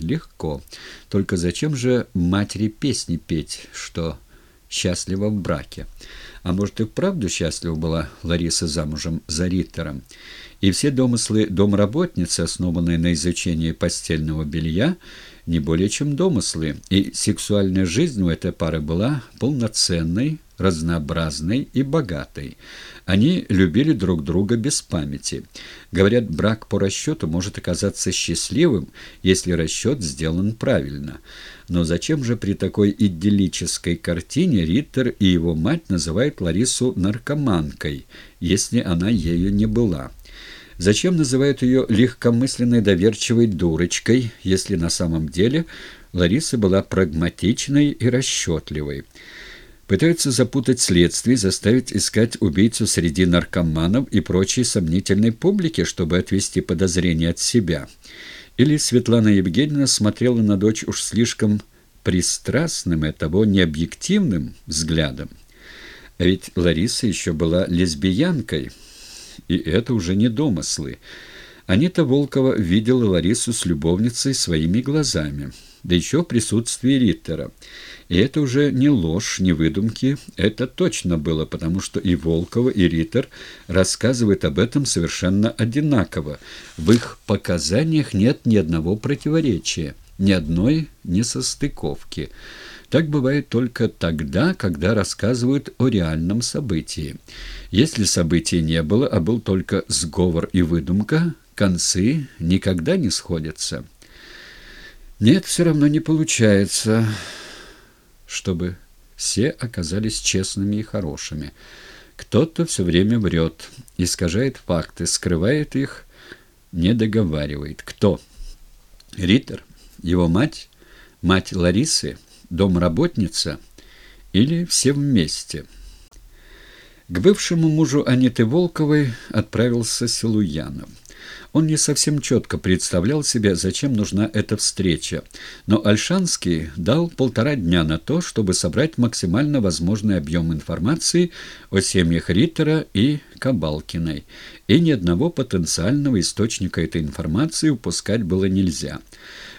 Легко. Только зачем же матери песни петь, что счастлива в браке? А может, и вправду счастлива была Лариса замужем за Риттером? И все домыслы домработницы, основанные на изучении постельного белья, не более чем домыслы, и сексуальная жизнь у этой пары была полноценной, разнообразной и богатой. Они любили друг друга без памяти. Говорят, брак по расчету может оказаться счастливым, если расчет сделан правильно. Но зачем же при такой идиллической картине Риттер и его мать называют Ларису наркоманкой, если она ею не была? Зачем называют ее легкомысленной доверчивой дурочкой, если на самом деле Лариса была прагматичной и расчетливой? Пытаются запутать следствие, заставить искать убийцу среди наркоманов и прочей сомнительной публики, чтобы отвести подозрения от себя. Или Светлана Евгеньевна смотрела на дочь уж слишком пристрастным и того необъективным взглядом. А ведь Лариса еще была лесбиянкой, и это уже не домыслы. Анита Волкова видела Ларису с любовницей своими глазами да еще в присутствии Риттера. И это уже не ложь, не выдумки, это точно было, потому что и Волкова, и Риттер рассказывают об этом совершенно одинаково. В их показаниях нет ни одного противоречия, ни одной несостыковки. Так бывает только тогда, когда рассказывают о реальном событии. Если события не было, а был только сговор и выдумка, концы никогда не сходятся. Нет, все равно не получается, чтобы все оказались честными и хорошими. Кто-то все время врет, искажает факты, скрывает их, не договаривает. Кто? Риттер? Его мать? Мать Ларисы? Домработница? Или все вместе? К бывшему мужу Аниты Волковой отправился Силуянов. Он не совсем четко представлял себе, зачем нужна эта встреча, но Альшанский дал полтора дня на то, чтобы собрать максимально возможный объем информации о семьях Риттера и Кабалкиной, и ни одного потенциального источника этой информации упускать было нельзя.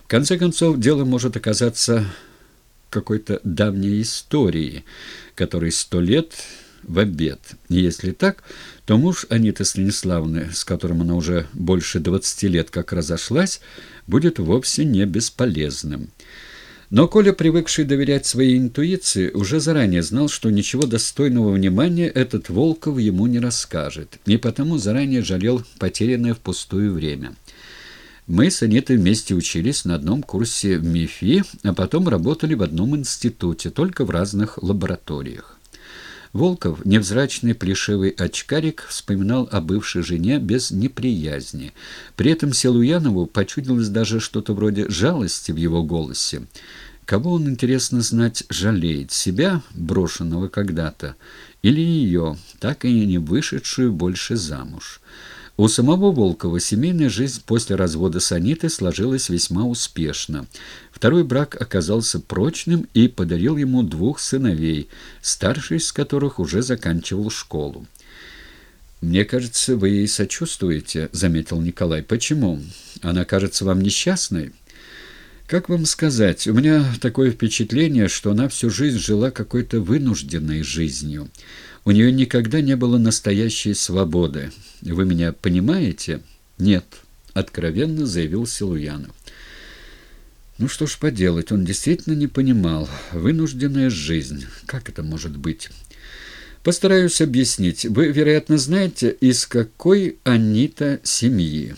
Конце концов, дело может оказаться какой-то давней историей, которой сто лет в обед. Если так, то муж Аниты Станиславны, с которым она уже больше двадцати лет как разошлась, будет вовсе не бесполезным. Но Коля, привыкший доверять своей интуиции, уже заранее знал, что ничего достойного внимания этот Волков ему не расскажет, и потому заранее жалел потерянное впустую время. Мы с Анитой вместе учились на одном курсе в МИФИ, а потом работали в одном институте, только в разных лабораториях. Волков, невзрачный плешивый очкарик, вспоминал о бывшей жене без неприязни. При этом Силуянову почудилось даже что-то вроде жалости в его голосе. Кого он, интересно знать, жалеет? Себя, брошенного когда-то, или ее, так и не вышедшую больше замуж? У самого Волкова семейная жизнь после развода с Анитой сложилась весьма успешно. Второй брак оказался прочным и подарил ему двух сыновей, старший из которых уже заканчивал школу. «Мне кажется, вы ей сочувствуете», — заметил Николай. «Почему? Она кажется вам несчастной?» «Как вам сказать? У меня такое впечатление, что она всю жизнь жила какой-то вынужденной жизнью». У нее никогда не было настоящей свободы. Вы меня понимаете? Нет, откровенно заявил Силуянов. Ну что ж поделать, он действительно не понимал. Вынужденная жизнь. Как это может быть? Постараюсь объяснить. Вы, вероятно, знаете, из какой Анита семьи.